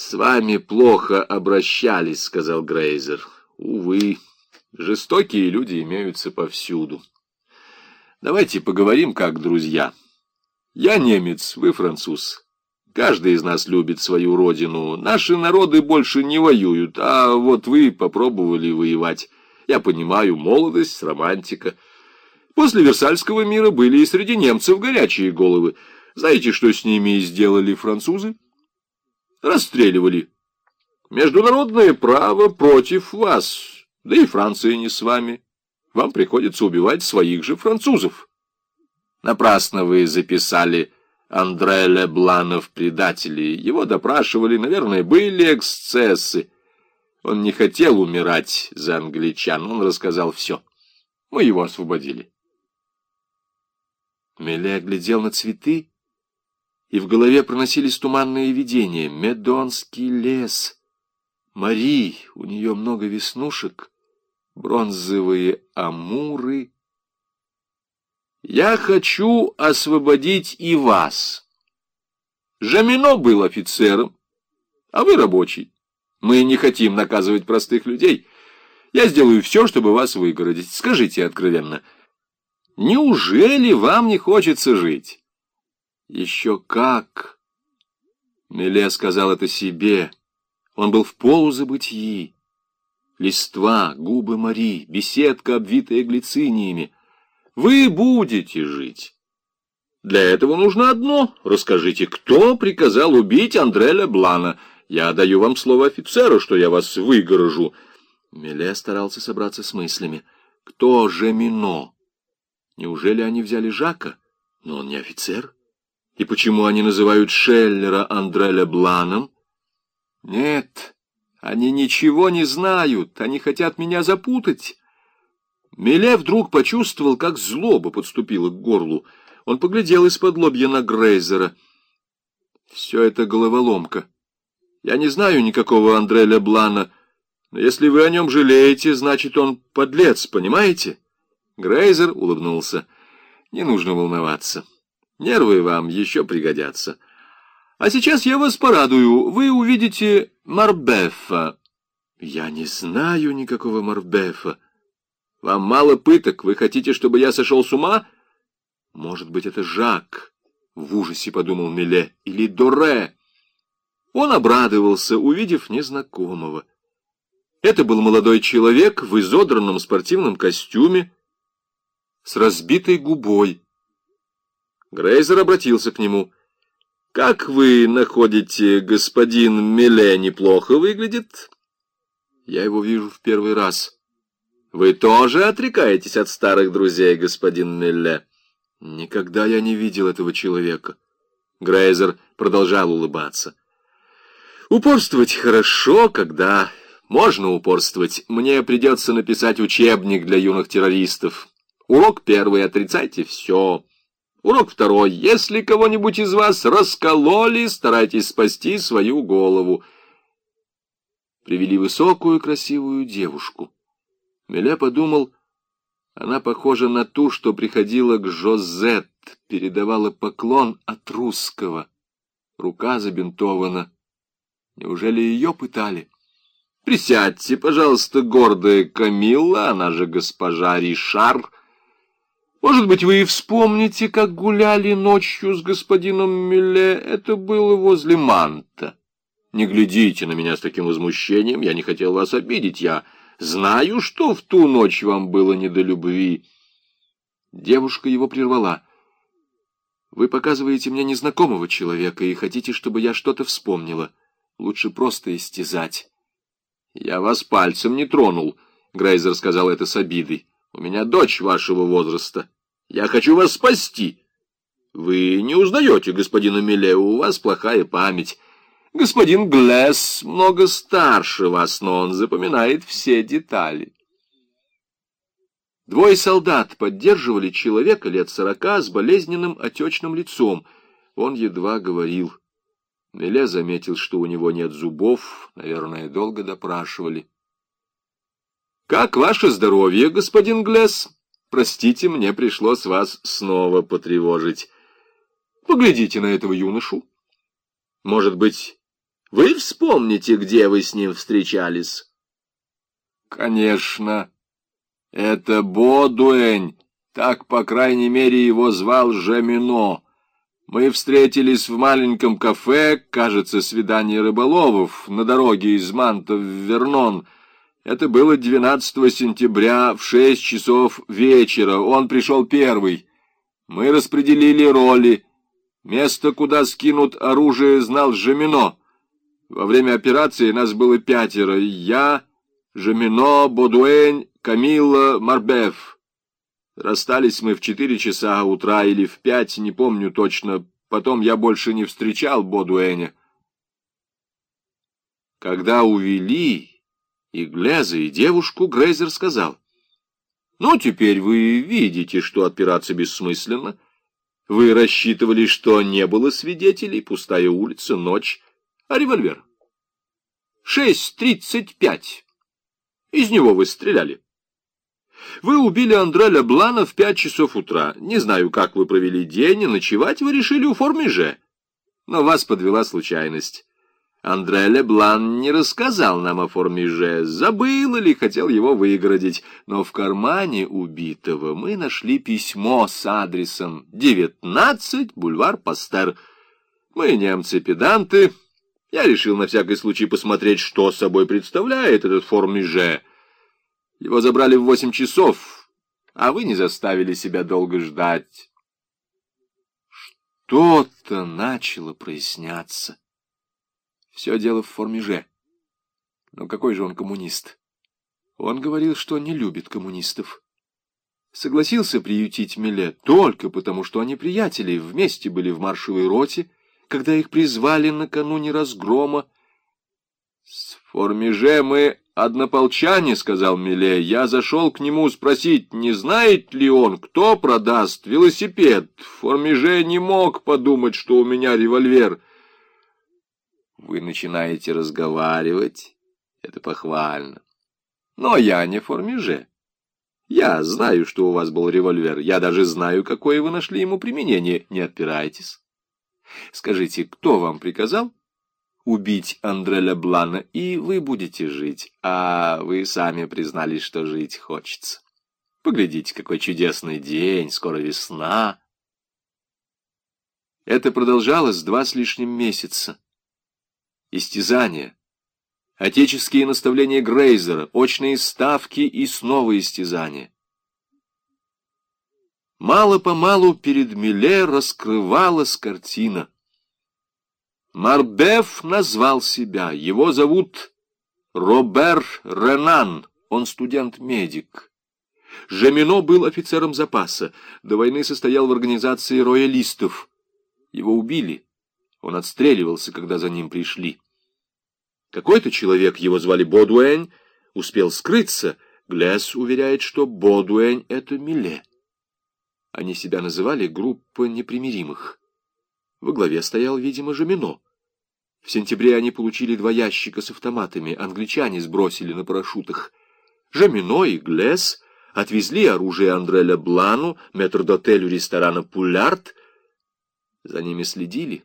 «С вами плохо обращались», — сказал Грейзер. «Увы, жестокие люди имеются повсюду. Давайте поговорим как друзья. Я немец, вы француз. Каждый из нас любит свою родину. Наши народы больше не воюют, а вот вы попробовали воевать. Я понимаю, молодость, романтика. После Версальского мира были и среди немцев горячие головы. Знаете, что с ними сделали французы? Расстреливали. Международное право против вас, да и Франция не с вами. Вам приходится убивать своих же французов. Напрасно вы записали Андре Леблана в предатели. Его допрашивали, наверное, были эксцессы. Он не хотел умирать за англичан, он рассказал все. Мы его освободили. Меле глядел на цветы, и в голове проносились туманные видения. Медонский лес. Мари, у нее много веснушек, бронзовые амуры. Я хочу освободить и вас. Жамино был офицером, а вы рабочий. Мы не хотим наказывать простых людей. Я сделаю все, чтобы вас выгородить. Скажите откровенно, неужели вам не хочется жить? Еще как! Меле сказал это себе. Он был в полузабытии. Листва, губы Мари, беседка, обвитая глициниями. Вы будете жить. Для этого нужно одно. Расскажите, кто приказал убить Андреля Блана? Я даю вам слово офицера, что я вас выгорожу. Меле старался собраться с мыслями. Кто же Мино? Неужели они взяли Жака? Но он не офицер. И почему они называют Шеллера Андреля Бланом? Нет, они ничего не знают, они хотят меня запутать. Меле вдруг почувствовал, как злоба подступила к горлу. Он поглядел из-под лобья на Грейзера. Все это головоломка. Я не знаю никакого Андреля Блана, но если вы о нем жалеете, значит, он подлец, понимаете? Грейзер улыбнулся. Не нужно волноваться. Нервы вам еще пригодятся. А сейчас я вас порадую. Вы увидите Марбефа. Я не знаю никакого Марбефа. Вам мало пыток. Вы хотите, чтобы я сошел с ума? Может быть, это Жак, в ужасе подумал Миле, или Доре. Он обрадовался, увидев незнакомого. Это был молодой человек в изодранном спортивном костюме с разбитой губой. Грейзер обратился к нему. «Как вы находите, господин Миле неплохо выглядит?» «Я его вижу в первый раз». «Вы тоже отрекаетесь от старых друзей, господин Милле?» «Никогда я не видел этого человека». Грейзер продолжал улыбаться. «Упорствовать хорошо, когда можно упорствовать. Мне придется написать учебник для юных террористов. Урок первый — отрицайте все. Урок второй. Если кого-нибудь из вас раскололи, старайтесь спасти свою голову. Привели высокую красивую девушку. Меле подумал, она похожа на ту, что приходила к Жозет, передавала поклон от русского. Рука забинтована. Неужели ее пытали? Присядьте, пожалуйста, гордая Камилла, она же госпожа Ришар, может быть, вы и вспомните, как гуляли ночью с господином Мюле. Это было возле Манта. Не глядите на меня с таким возмущением, я не хотел вас обидеть. Я знаю, что в ту ночь вам было не до любви. Девушка его прервала. Вы показываете мне незнакомого человека и хотите, чтобы я что-то вспомнила. Лучше просто истязать. Я вас пальцем не тронул, Грейзер сказал это с обидой. У меня дочь вашего возраста. Я хочу вас спасти. Вы не узнаете господина Миле, у вас плохая память. Господин Глэс много старше вас, но он запоминает все детали. Двое солдат поддерживали человека лет сорока с болезненным отечным лицом. Он едва говорил. Меле заметил, что у него нет зубов, наверное, долго допрашивали. «Как ваше здоровье, господин Глесс? Простите, мне пришлось вас снова потревожить. Поглядите на этого юношу. Может быть, Вы вспомните, где вы с ним встречались? Конечно. Это Бодуэнь. Так, по крайней мере, его звал Жемино. Мы встретились в маленьком кафе, кажется, свидание рыболовов, на дороге из Манта в Вернон. Это было 12 сентября в 6 часов вечера. Он пришел первый. Мы распределили роли. Место, куда скинут оружие, знал Жемино. Во время операции нас было пятеро. Я, Жемино, Бодуэнь, Камилла, Марбеф. Расстались мы в четыре часа утра или в пять, не помню точно. Потом я больше не встречал Бодуэня. Когда увели и Глеза, и девушку, Грейзер сказал, «Ну, теперь вы видите, что отпираться бессмысленно. Вы рассчитывали, что не было свидетелей, пустая улица, ночь, а револьвер. Шесть тридцать пять. Из него вы стреляли. Вы убили Андре Леблана в пять часов утра. Не знаю, как вы провели день, и ночевать вы решили у Формиже. Но вас подвела случайность. Андре Леблан не рассказал нам о Формиже, забыл или хотел его выгородить, но в кармане убитого мы нашли письмо с адресом 19, бульвар Пастер. Мы немцы-педанты. Я решил на всякий случай посмотреть, что собой представляет этот Формиже. Его забрали в восемь часов, а вы не заставили себя долго ждать. Что-то начало проясняться. Все дело в форме «Ж». Но какой же он коммунист? Он говорил, что не любит коммунистов. Согласился приютить Миле только потому, что они приятели, вместе были в маршевой роте, когда их призвали накануне разгрома. С форме «Ж» мы «Однополчане», — сказал Миле, — «я зашел к нему спросить, не знает ли он, кто продаст велосипед. Формиже не мог подумать, что у меня револьвер». Вы начинаете разговаривать, это похвально. Но я не Формиже. Я знаю, что у вас был револьвер, я даже знаю, какое вы нашли ему применение. Не отпирайтесь. Скажите, кто вам приказал? убить Андре Леблана, и вы будете жить, а вы сами признались, что жить хочется. Поглядите, какой чудесный день, скоро весна. Это продолжалось два с лишним месяца. Истязания, отеческие наставления Грейзера, очные ставки и снова истязания. Мало-помалу перед Миле раскрывалась картина — Марбеф назвал себя. Его зовут Робер Ренан. Он студент-медик. Жемино был офицером запаса. До войны состоял в организации роялистов. Его убили. Он отстреливался, когда за ним пришли. Какой-то человек, его звали Бодуэнь, успел скрыться. Глесс уверяет, что Бодуэнь — это Миле. Они себя называли группа непримиримых. Во главе стоял, видимо, Жемино. В сентябре они получили два ящика с автоматами, англичане сбросили на парашютах. Жамино и Глесс отвезли оружие Андреля Блану, метрдотелю ресторана «Пулярд». За ними следили.